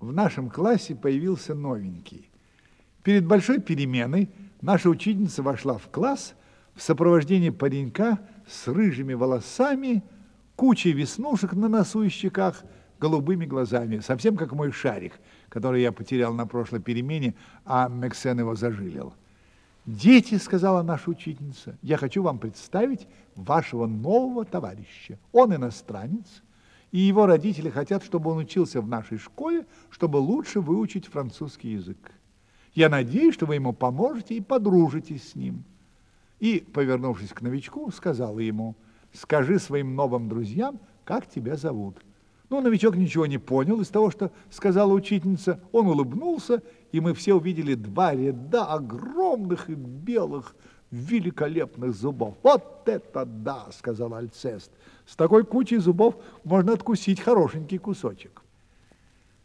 в нашем классе появился новенький. Перед большой переменой наша учительница вошла в класс в сопровождении паренька с рыжими волосами, кучей веснушек на носу и щеках, голубыми глазами, совсем как мой шарик, который я потерял на прошлой перемене, а Мексен его зажилил. «Дети», — сказала наша учительница, — «я хочу вам представить вашего нового товарища. Он иностранец, и его родители хотят, чтобы он учился в нашей школе, чтобы лучше выучить французский язык. Я надеюсь, что вы ему поможете и подружитесь с ним. И, повернувшись к новичку, сказала ему, скажи своим новым друзьям, как тебя зовут. Ну, новичок ничего не понял из того, что сказала учительница. Он улыбнулся, и мы все увидели два ряда огромных и белых, великолепных зубов. «Вот это да!» — сказал Альцест. «С такой кучей зубов можно откусить хорошенький кусочек».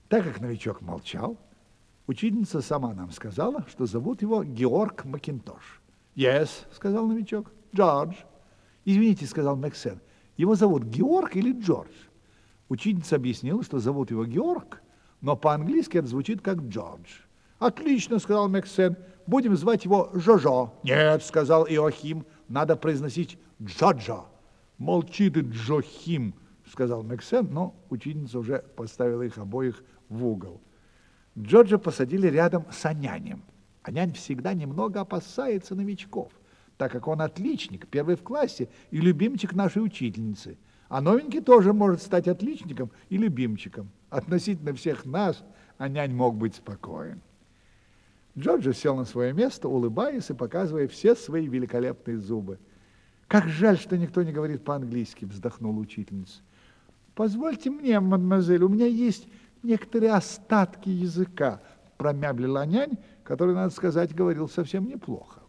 Так как новичок молчал, учительница сама нам сказала, что зовут его Георг Макинтош. «Yes», — сказал новичок. «Джордж». «Извините», — сказал Максен, — «его зовут Георг или Джордж?» Учительница объяснила, что зовут его Георг, но по-английски это звучит как Джордж. «Отлично», — сказал Максен, — будем звать его Жожо. Нет, сказал Иохим, надо произносить Джоджо. Молчи ты, Джохим, сказал Мексен, но ученица уже поставила их обоих в угол. Джоджо посадили рядом с Анянем. Анянь всегда немного опасается новичков, так как он отличник, первый в классе и любимчик нашей учительницы. А новенький тоже может стать отличником и любимчиком. Относительно всех нас Анянь мог быть спокоен. Джорджо сел на свое место, улыбаясь и показывая все свои великолепные зубы. «Как жаль, что никто не говорит по-английски», — вздохнула учительница. «Позвольте мне, мадемуазель, у меня есть некоторые остатки языка», — промямлила нянь, который, надо сказать, говорил совсем неплохо.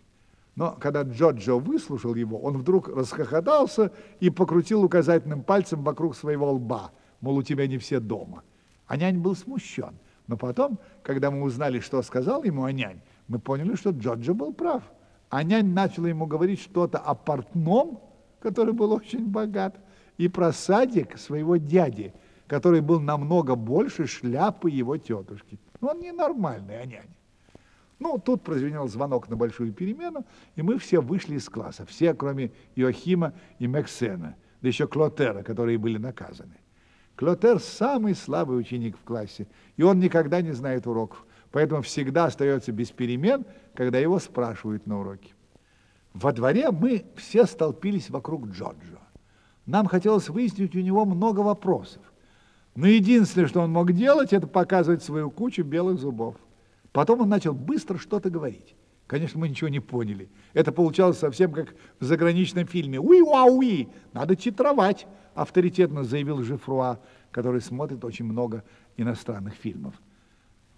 Но когда Джорджо выслушал его, он вдруг расхохотался и покрутил указательным пальцем вокруг своего лба, мол, у тебя не все дома. А нянь был смущен. Но потом, когда мы узнали, что сказал ему Анянь, мы поняли, что Джорджо был прав. Анянь начал ему говорить что-то о портном, который был очень богат, и про садик своего дяди, который был намного больше шляпы его тетушки. Но он ненормальный, Анянь. Ну, тут прозвенел звонок на большую перемену, и мы все вышли из класса, все, кроме Иохима и Мексена, да еще Клотера, которые были наказаны. Клотер самый слабый ученик в классе, и он никогда не знает уроков, поэтому всегда остается без перемен, когда его спрашивают на уроке. Во дворе мы все столпились вокруг Джорджо. Нам хотелось выяснить у него много вопросов. Но единственное, что он мог делать, это показывать свою кучу белых зубов. Потом он начал быстро что-то говорить. Конечно, мы ничего не поняли. Это получалось совсем как в заграничном фильме. «Уи-уа-уи!» Надо титровать, авторитетно заявил Жифруа, который смотрит очень много иностранных фильмов.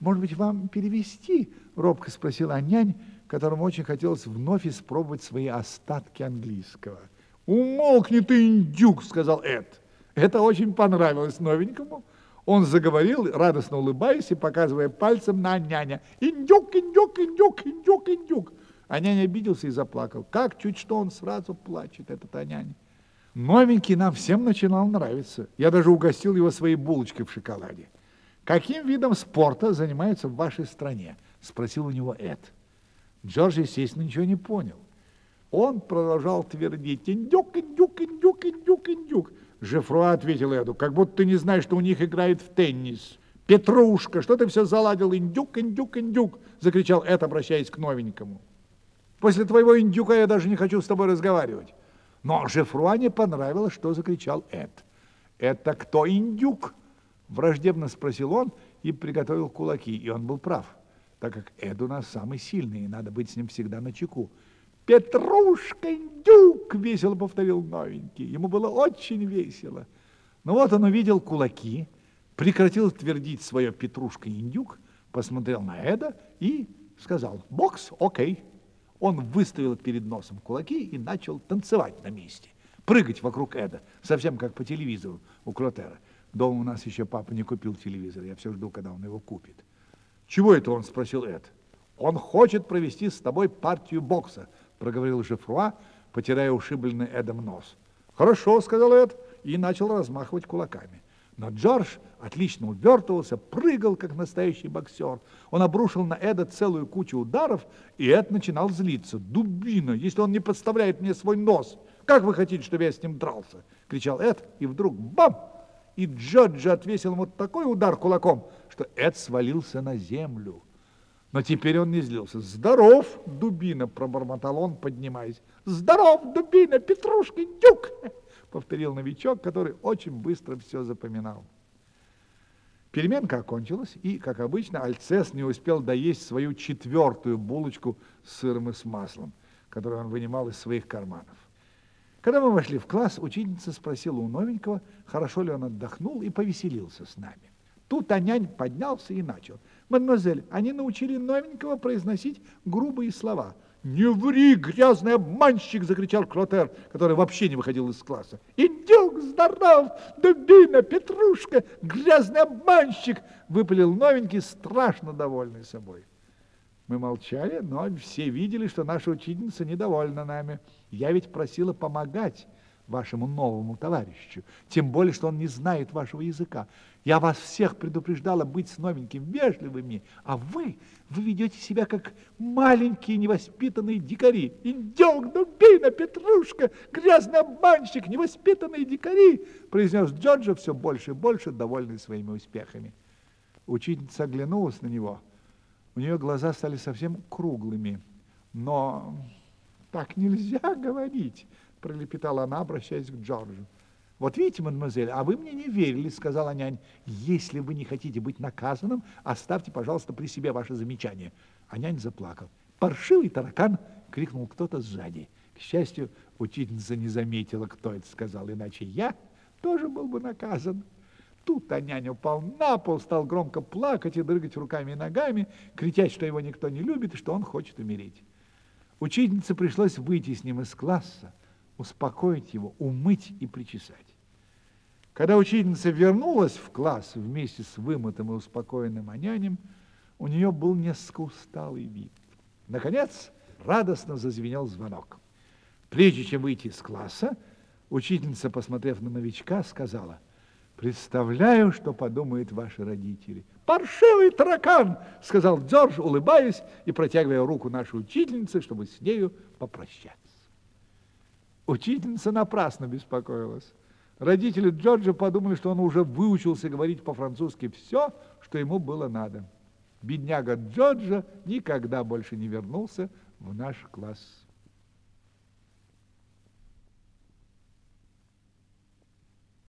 «Может быть, вам перевести?» — робко спросила нянь, которому очень хотелось вновь испробовать свои остатки английского. «Умолкни ты, индюк!» — сказал Эд. Это очень понравилось новенькому. Он заговорил, радостно улыбаясь и показывая пальцем на няня. «Индюк, индюк, индюк, индюк, индюк!» А няня обиделся и заплакал. Как чуть что он сразу плачет, этот Аняня. Новенький нам всем начинал нравиться. Я даже угостил его своей булочкой в шоколаде. «Каким видом спорта занимаются в вашей стране?» – спросил у него Эд. Джордж, естественно, ничего не понял. Он продолжал твердить «Индюк, индюк, индюк, индюк, индюк». Жефруа ответил Эду, как будто ты не знаешь, что у них играет в теннис. «Петрушка, что ты все заладил? Индюк, индюк, индюк!» – закричал Эд, обращаясь к новенькому. «После твоего индюка я даже не хочу с тобой разговаривать». Но Жефруа не понравилось, что закричал Эд. «Это кто индюк?» – враждебно спросил он и приготовил кулаки. И он был прав, так как Эд у нас самый сильный, и надо быть с ним всегда на чеку. «Петрушка, индюк!» — весело повторил новенький. Ему было очень весело. Но вот он увидел кулаки, прекратил твердить свое «Петрушка, индюк», посмотрел на Эда и сказал «Бокс, окей». Он выставил перед носом кулаки и начал танцевать на месте, прыгать вокруг Эда, совсем как по телевизору у Кротера. Дома у нас еще папа не купил телевизор, я все жду, когда он его купит. «Чего это он?» – спросил Эд. «Он хочет провести с тобой партию бокса», проговорил Жефруа, потирая ушибленный Эдом нос. «Хорошо», — сказал Эд, и начал размахивать кулаками. Но Джордж отлично увертывался, прыгал, как настоящий боксер. Он обрушил на Эда целую кучу ударов, и Эд начинал злиться. «Дубина, если он не подставляет мне свой нос, как вы хотите, чтобы я с ним дрался?» — кричал Эд, и вдруг бам! И Джордж отвесил ему такой удар кулаком, что Эд свалился на землю. Но теперь он не злился. «Здоров, дубина!» — пробормотал он, поднимаясь. «Здоров, дубина, Петрушкин дюк!» — повторил новичок, который очень быстро все запоминал. Переменка окончилась, и, как обычно, Альцес не успел доесть свою четвертую булочку с сыром и с маслом, которую он вынимал из своих карманов. Когда мы вошли в класс, учительница спросила у новенького, хорошо ли он отдохнул и повеселился с нами. Тут Анянь поднялся и начал. «Мадемуазель, они научили новенького произносить грубые слова». «Не ври, грязный обманщик!» – закричал Клотер, который вообще не выходил из класса. «Индюк, здоров! Дубина, Петрушка, грязный обманщик!» – выпалил новенький, страшно довольный собой. Мы молчали, но все видели, что наша учительница недовольна нами. Я ведь просила помогать вашему новому товарищу, тем более, что он не знает вашего языка. Я вас всех предупреждала быть с новеньким вежливыми, а вы, вы ведете себя как маленькие невоспитанные дикари. Индюк, дубина, петрушка, грязный обманщик, невоспитанные дикари, произнес Джорджа все больше и больше, довольный своими успехами. Учительница оглянулась на него. У нее глаза стали совсем круглыми. Но так нельзя говорить пролепетала она, обращаясь к Джорджу. «Вот видите, мадемуазель, а вы мне не верили», — сказала нянь. «Если вы не хотите быть наказанным, оставьте, пожалуйста, при себе ваше замечание». А нянь заплакал. «Паршивый таракан!» — крикнул кто-то сзади. К счастью, учительница не заметила, кто это сказал, иначе я тоже был бы наказан. Тут а нянь упал на пол, стал громко плакать и дрыгать руками и ногами, кричать, что его никто не любит и что он хочет умереть. Учительнице пришлось выйти с ним из класса, успокоить его, умыть и причесать. Когда учительница вернулась в класс вместе с вымытым и успокоенным Анянем, у нее был несколько усталый вид. Наконец, радостно зазвенел звонок. Прежде чем выйти из класса, учительница, посмотрев на новичка, сказала, «Представляю, что подумают ваши родители». «Паршивый таракан!» — сказал Джордж, улыбаясь и протягивая руку нашей учительнице, чтобы с нею попрощаться. Учительница напрасно беспокоилась. Родители Джорджа подумали, что он уже выучился говорить по-французски все, что ему было надо. Бедняга Джорджа никогда больше не вернулся в наш класс.